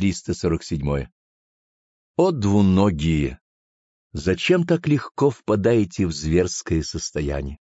347. О двуногие! Зачем так легко впадаете в зверское состояние?